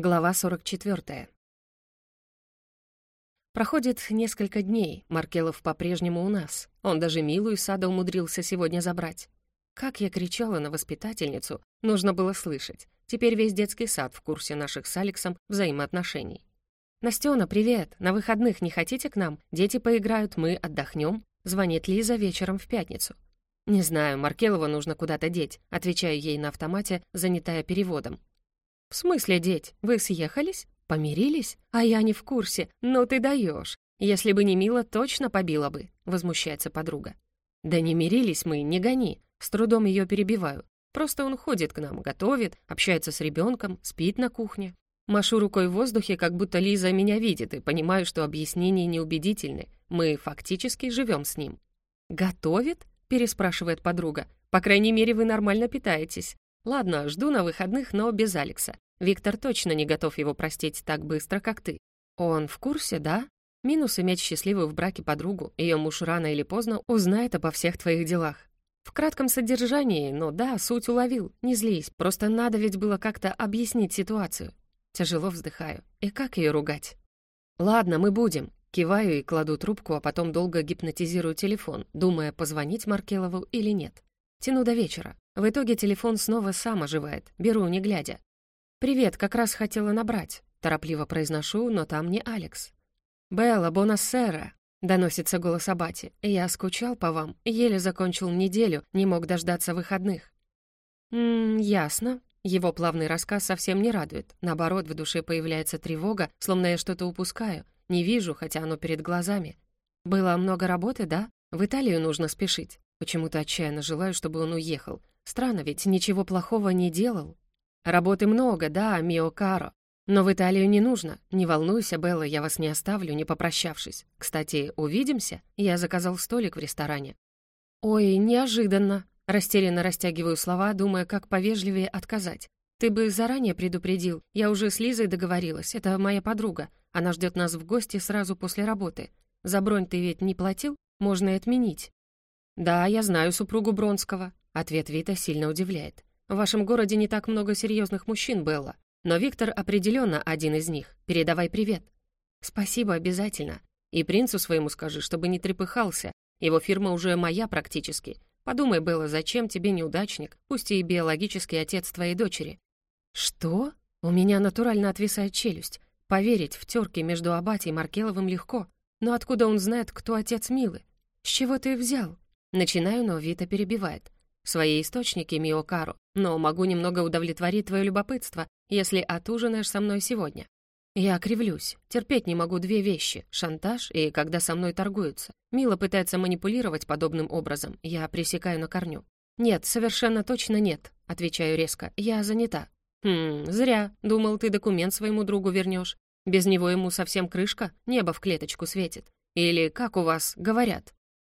Глава 44. Проходит несколько дней, Маркелов по-прежнему у нас. Он даже Милу из сада умудрился сегодня забрать. Как я кричала на воспитательницу, нужно было слышать. Теперь весь детский сад в курсе наших с Алексом взаимоотношений. «Настёна, привет! На выходных не хотите к нам? Дети поиграют, мы отдохнем?» Звонит Лиза вечером в пятницу. «Не знаю, Маркелова нужно куда-то деть», отвечаю ей на автомате, занятая переводом. «В смысле, деть? Вы съехались? Помирились? А я не в курсе. Ну ты даешь. Если бы не Мила, точно побила бы», — возмущается подруга. «Да не мирились мы, не гони». С трудом ее перебиваю. Просто он ходит к нам, готовит, общается с ребенком, спит на кухне. Машу рукой в воздухе, как будто Лиза меня видит, и понимаю, что объяснения неубедительны. Мы фактически живем с ним. «Готовит?» — переспрашивает подруга. «По крайней мере, вы нормально питаетесь. Ладно, жду на выходных, но без Алекса. Виктор точно не готов его простить так быстро, как ты. Он в курсе, да? Минус иметь счастливую в браке подругу. Ее муж рано или поздно узнает обо всех твоих делах. В кратком содержании, но да, суть уловил. Не злись, просто надо ведь было как-то объяснить ситуацию. Тяжело вздыхаю. И как ее ругать? Ладно, мы будем. Киваю и кладу трубку, а потом долго гипнотизирую телефон, думая, позвонить Маркелову или нет. Тяну до вечера. В итоге телефон снова сам оживает, беру не глядя. «Привет, как раз хотела набрать», — торопливо произношу, но там не Алекс. «Белла, бонассера», — доносится голос Абати. «Я скучал по вам, еле закончил неделю, не мог дождаться выходных». «Ммм, ясно». Его плавный рассказ совсем не радует. Наоборот, в душе появляется тревога, словно я что-то упускаю. Не вижу, хотя оно перед глазами. «Было много работы, да? В Италию нужно спешить. Почему-то отчаянно желаю, чтобы он уехал. Странно, ведь ничего плохого не делал. Работы много, да, мио каро. Но в Италию не нужно. Не волнуйся, Белла, я вас не оставлю, не попрощавшись. Кстати, увидимся? Я заказал столик в ресторане. Ой, неожиданно. Растерянно растягиваю слова, думая, как повежливее отказать. Ты бы заранее предупредил. Я уже с Лизой договорилась. Это моя подруга. Она ждет нас в гости сразу после работы. За бронь ты ведь не платил? Можно и отменить. Да, я знаю супругу Бронского. Ответ Вита сильно удивляет. В вашем городе не так много серьезных мужчин, Белла. Но Виктор определенно один из них. Передавай привет. Спасибо, обязательно. И принцу своему скажи, чтобы не трепыхался. Его фирма уже моя практически. Подумай, Белла, зачем тебе неудачник, пусть и биологический отец твоей дочери? Что? У меня натурально отвисает челюсть. Поверить в терки между Абати и Маркеловым легко. Но откуда он знает, кто отец Милы? С чего ты взял? Начинаю, но Вита перебивает свои источники, Миокару, но могу немного удовлетворить твое любопытство, если отужинаешь со мной сегодня. Я кривлюсь. Терпеть не могу две вещи — шантаж и когда со мной торгуются. Мила пытается манипулировать подобным образом. Я пресекаю на корню. «Нет, совершенно точно нет», — отвечаю резко. «Я занята». «Хм, зря. Думал, ты документ своему другу вернешь. Без него ему совсем крышка, небо в клеточку светит. Или, как у вас, говорят,